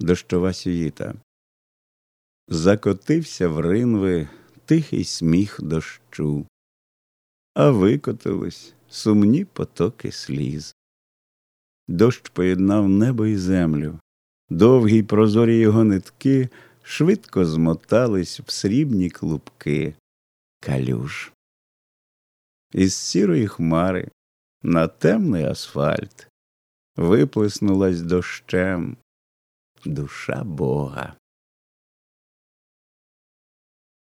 дощова сюїта. Закотився в ринви тихий сміх дощу, а викотились сумні потоки сліз. Дощ поєднав небо і землю, довгі й прозорі його нитки швидко змотались в срібні клубки калюж. Із сірої хмари на темний асфальт виплеснулась дощем душа Бога.